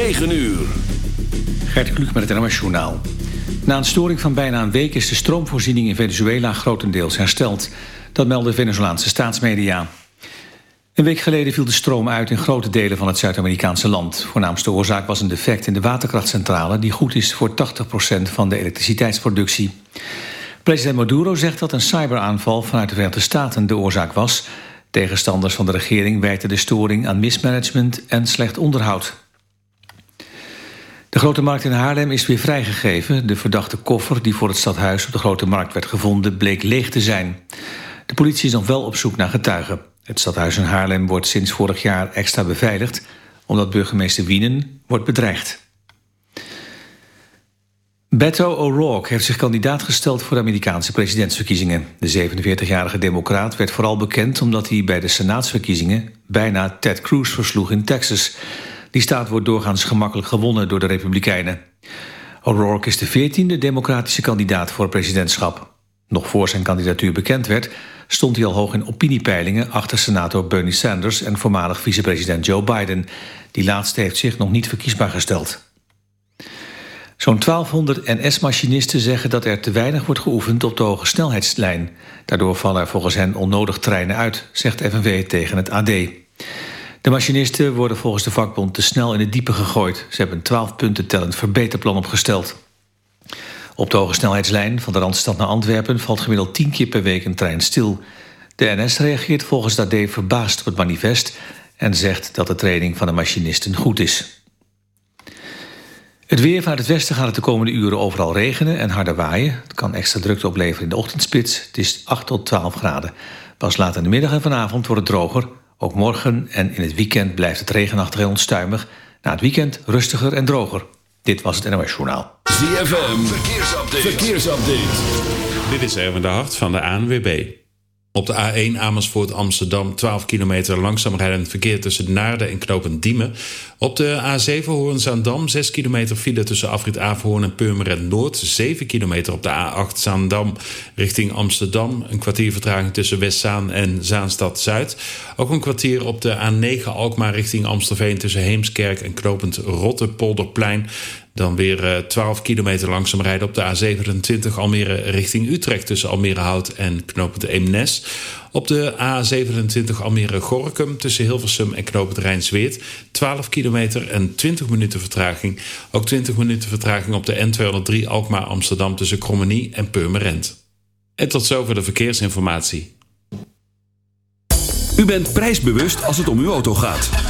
9 uur. Gert Kluk met het NOS Journaal. Na een storing van bijna een week is de stroomvoorziening in Venezuela grotendeels hersteld. Dat melden Venezolaanse staatsmedia. Een week geleden viel de stroom uit in grote delen van het Zuid-Amerikaanse land. Voornaamste oorzaak was een defect in de waterkrachtcentrale... die goed is voor 80% van de elektriciteitsproductie. President Maduro zegt dat een cyberaanval vanuit de Verenigde Staten de oorzaak was. Tegenstanders van de regering wijten de storing aan mismanagement en slecht onderhoud. De Grote Markt in Haarlem is weer vrijgegeven. De verdachte koffer die voor het stadhuis op de Grote Markt werd gevonden... bleek leeg te zijn. De politie is nog wel op zoek naar getuigen. Het stadhuis in Haarlem wordt sinds vorig jaar extra beveiligd... omdat burgemeester Wienen wordt bedreigd. Beto O'Rourke heeft zich kandidaat gesteld voor de Amerikaanse presidentsverkiezingen. De 47-jarige democraat werd vooral bekend omdat hij bij de senaatsverkiezingen bijna Ted Cruz versloeg in Texas. Die staat wordt doorgaans gemakkelijk gewonnen door de Republikeinen. O'Rourke is de 14e democratische kandidaat voor presidentschap. Nog voor zijn kandidatuur bekend werd, stond hij al hoog in opiniepeilingen achter senator Bernie Sanders en voormalig vicepresident Joe Biden. Die laatste heeft zich nog niet verkiesbaar gesteld. Zo'n 1200 NS-machinisten zeggen dat er te weinig wordt geoefend op de hoge snelheidslijn. Daardoor vallen er volgens hen onnodig treinen uit, zegt FNV tegen het AD. De machinisten worden volgens de vakbond te snel in het diepe gegooid. Ze hebben een 12 punten tellend verbeterplan opgesteld. Op de hoge snelheidslijn van de Randstad naar Antwerpen... valt gemiddeld 10 keer per week een trein stil. De NS reageert volgens de AD verbaasd op het manifest... en zegt dat de training van de machinisten goed is. Het weer vanuit het westen gaat het de komende uren overal regenen en harder waaien. Het kan extra drukte opleveren in de ochtendspits. Het is 8 tot 12 graden. Pas later in de middag en vanavond wordt het droger. Ook morgen en in het weekend blijft het regenachtig en onstuimig. Na het weekend rustiger en droger. Dit was het NOS Journaal. ZFM, verkeersupdate. verkeersupdate. Dit is Erwin de Hart van de ANWB. Op de A1 Amersfoort Amsterdam 12 kilometer langzaam rijdend verkeer tussen Naarden en Knopend Diemen. Op de A7 Hoorn-Zaandam 6 kilometer file tussen afrit Averhoorn en Purmerend Noord. 7 kilometer op de A8 Zaandam richting Amsterdam. Een kwartier vertraging tussen Westzaan en Zaanstad Zuid. Ook een kwartier op de A9 Alkmaar richting Amstelveen tussen Heemskerk en Knopend Rottepolderplein. Dan weer 12 eh, kilometer langzaam rijden op de A27 Almere richting Utrecht tussen Almere Hout en knooppunt Eemnes. Op de A27 Almere-Gorkum tussen Hilversum en knooppunt Rijnsweert 12 kilometer en 20 minuten vertraging. Ook 20 minuten vertraging op de N203 Alkmaar-Amsterdam tussen Krommenie en Purmerend. En tot zover de verkeersinformatie. U bent prijsbewust als het om uw auto gaat.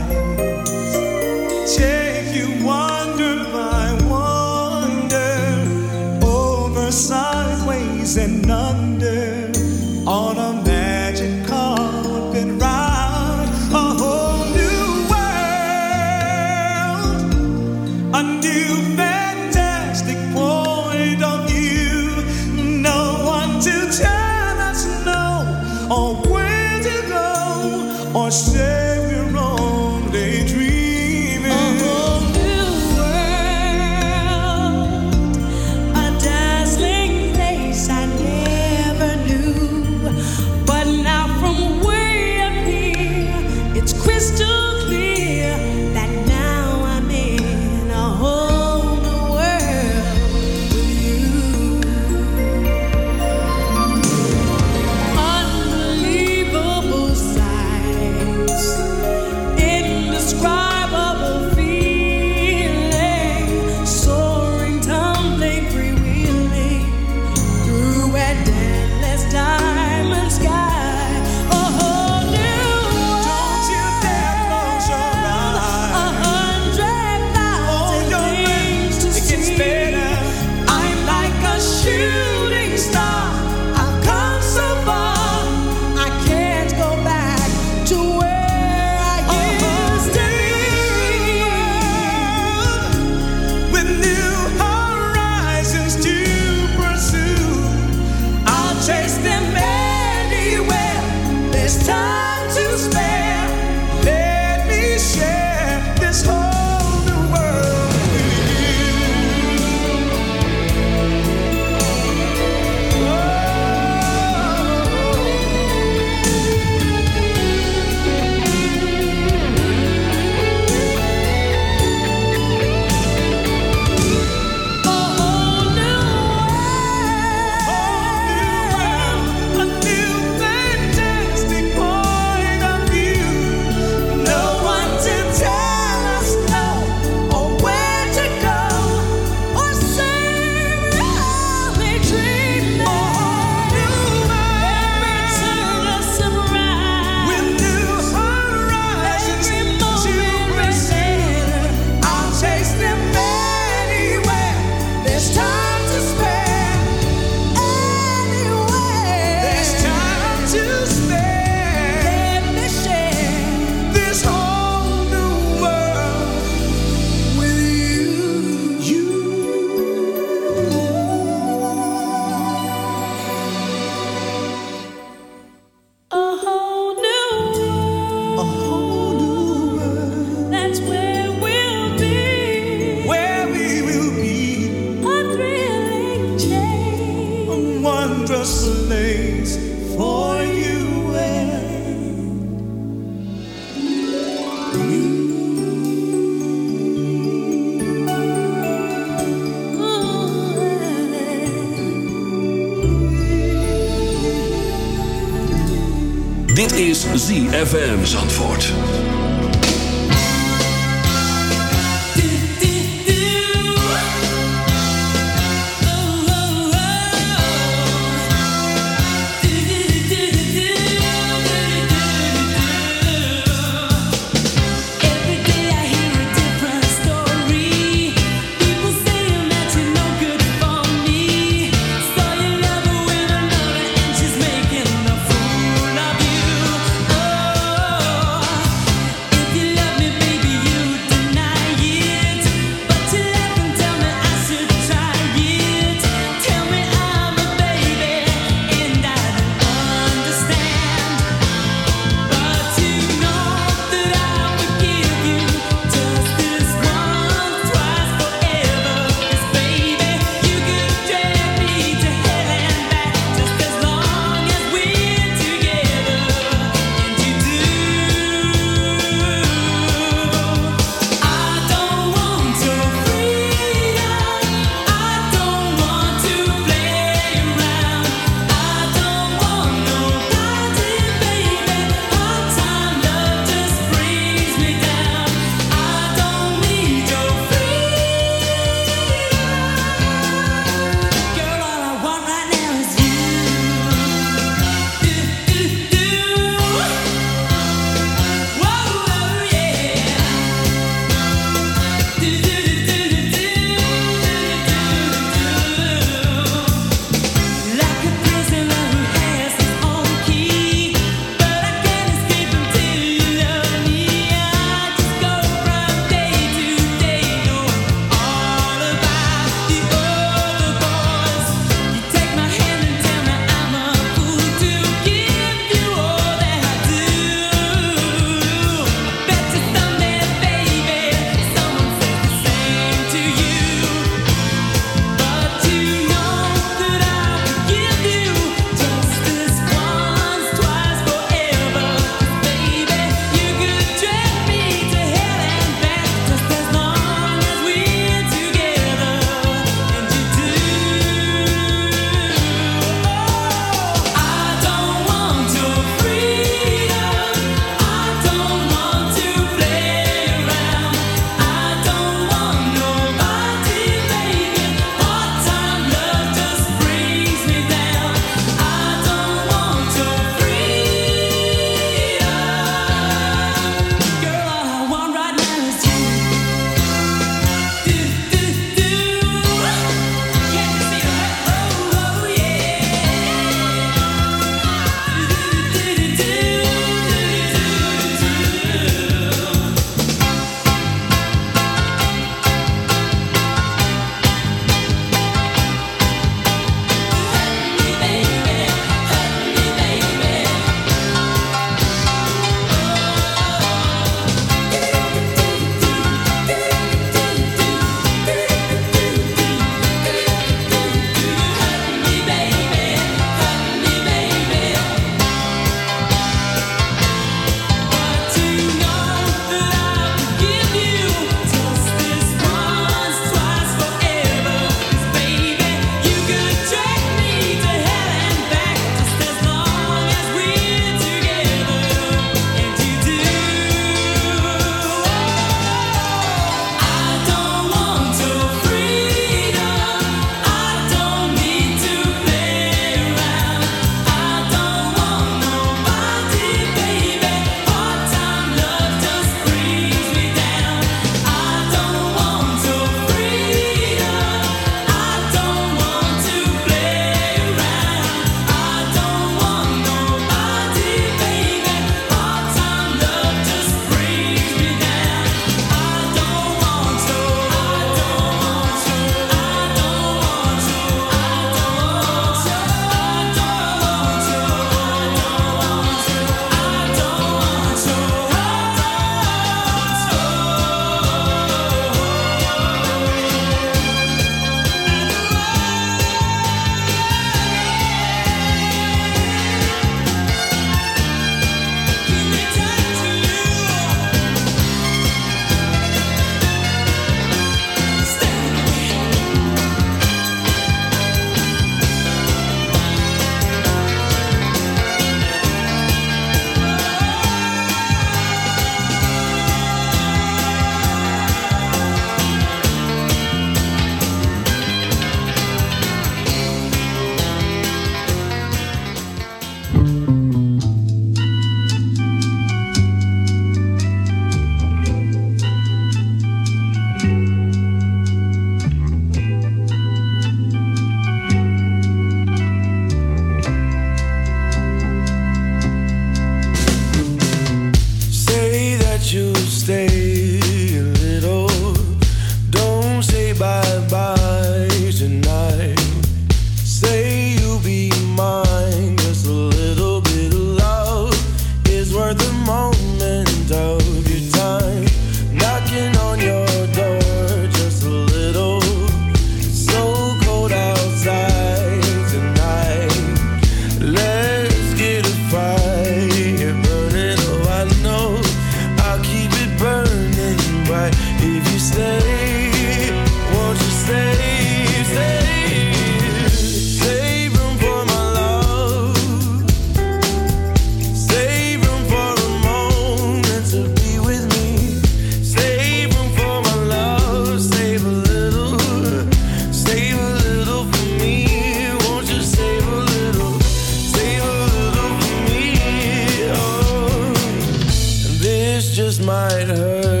just might hurt.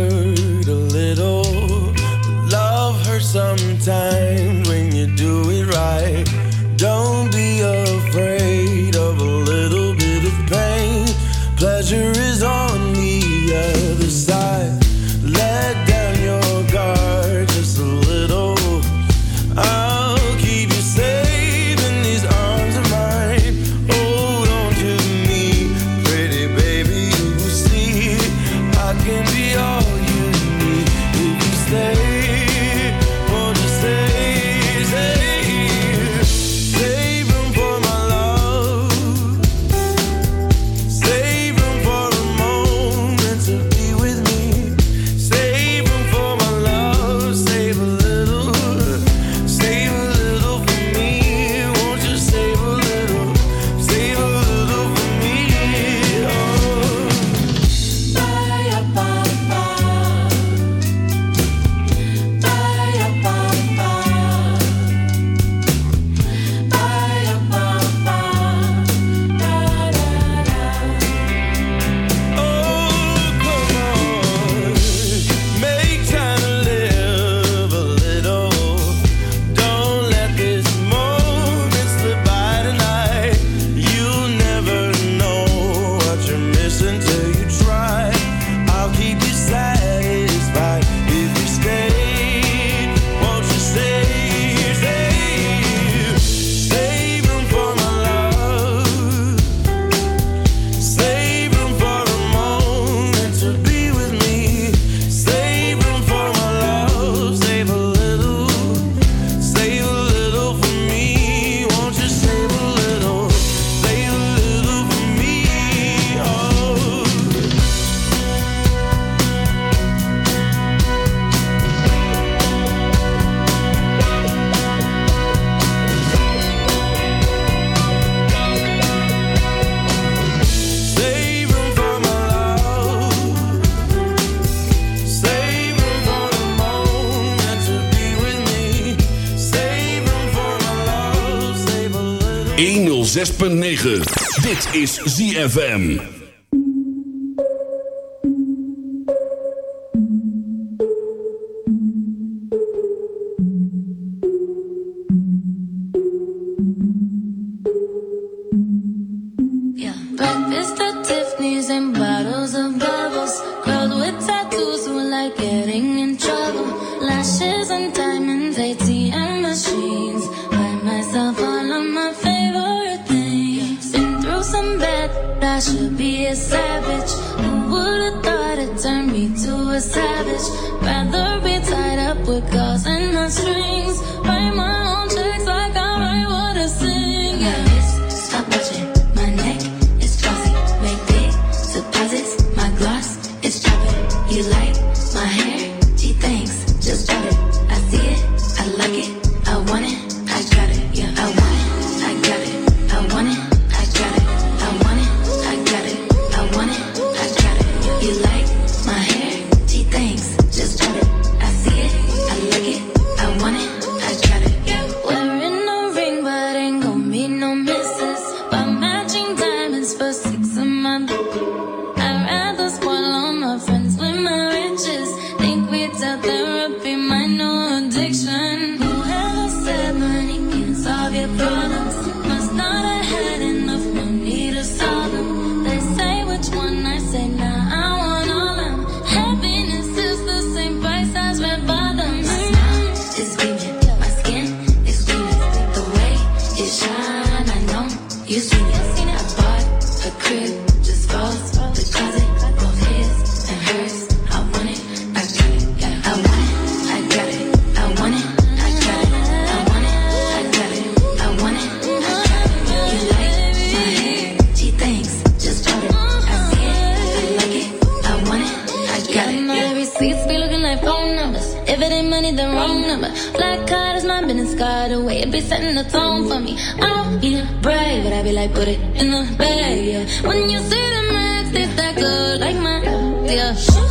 106.9. Dit is ZFM. Thank you. a tone for me. I don't need a brave, but I be like, put it in the bag, yeah. When you see the max, it's that good, like my, yeah.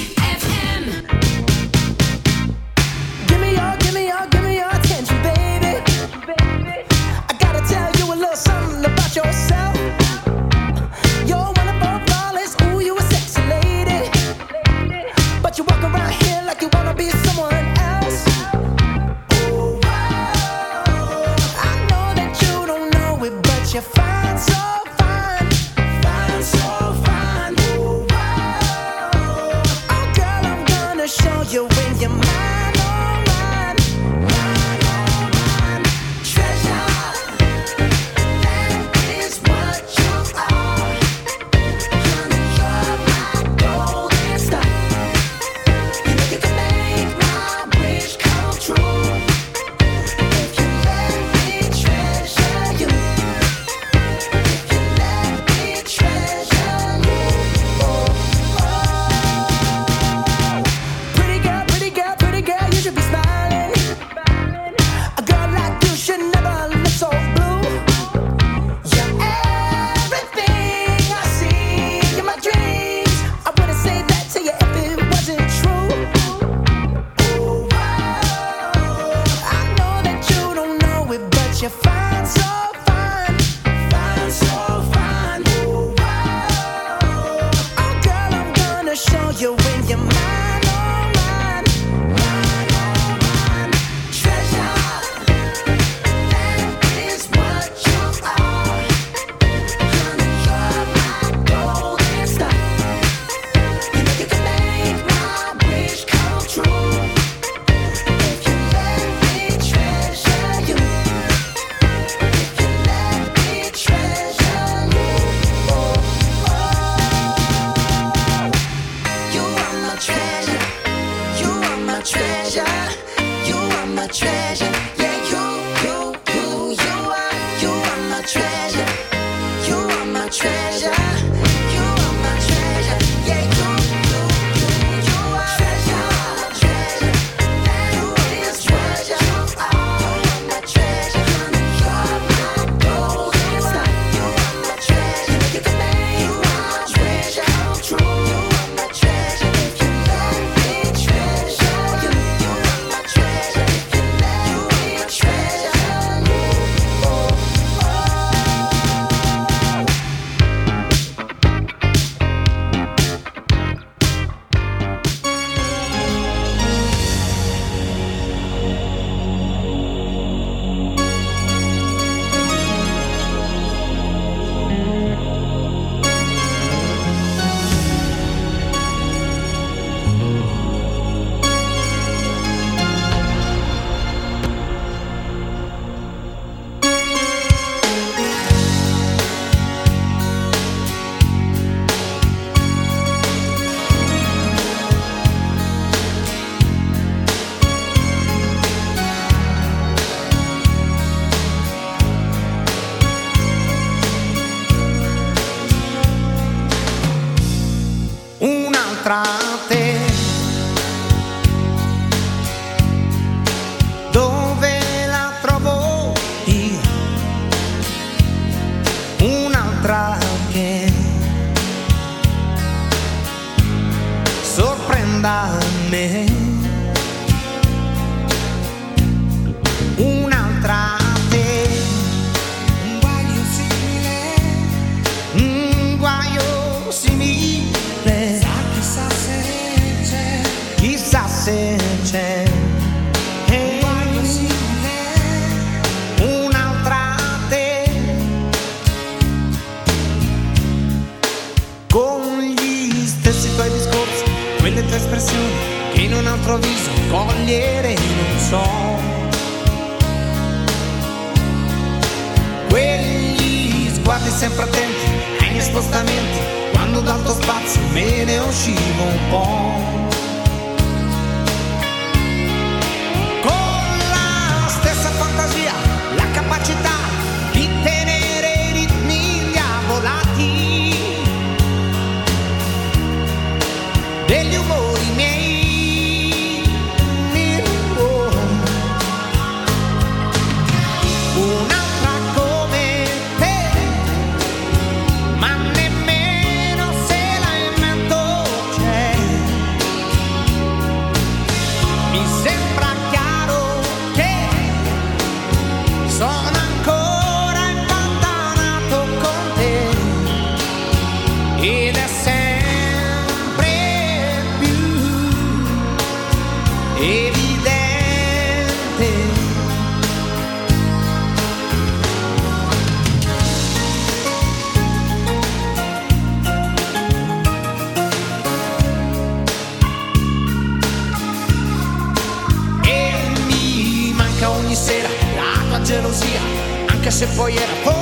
se poi era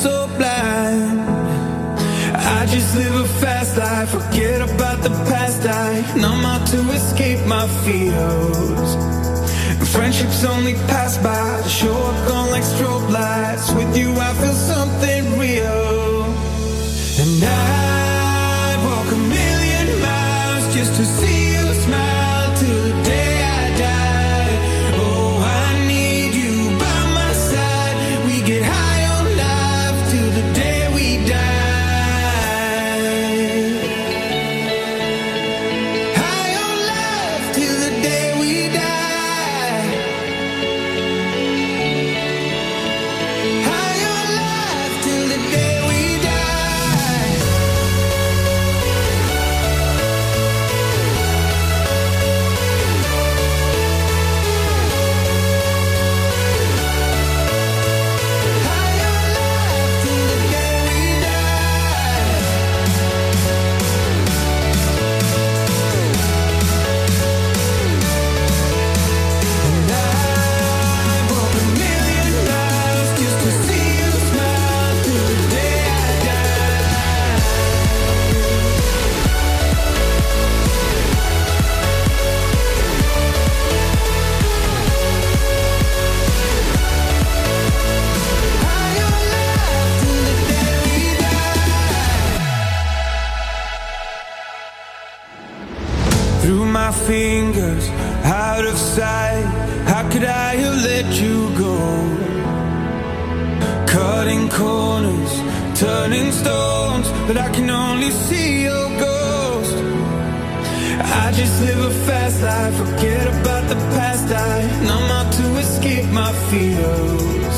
so blind. I just live a fast life Forget about the past I numb out to escape my fears. Friendships only pass by Show up gone like strobe lights. With you I feel so but I can only see your ghost. I just live a fast life, forget about the past. I numb out to escape my fears.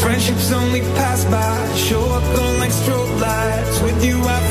Friendships only pass by, show up on like strobe lights. With you, I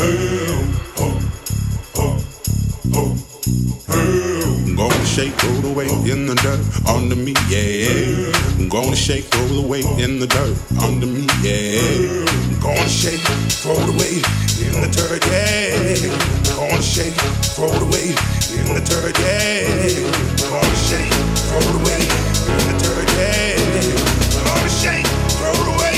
I'm gonna shake, all the away in the dirt under me, yeah. I'm gonna shake, all the away in the dirt under me, yeah. I'm gonna shake, all the away in the dirt, yeah. I'm gonna shake, all the away in the dirt, yeah. I'm gonna shake, all the away in the dirt, yeah. I'm gonna shake, roll away.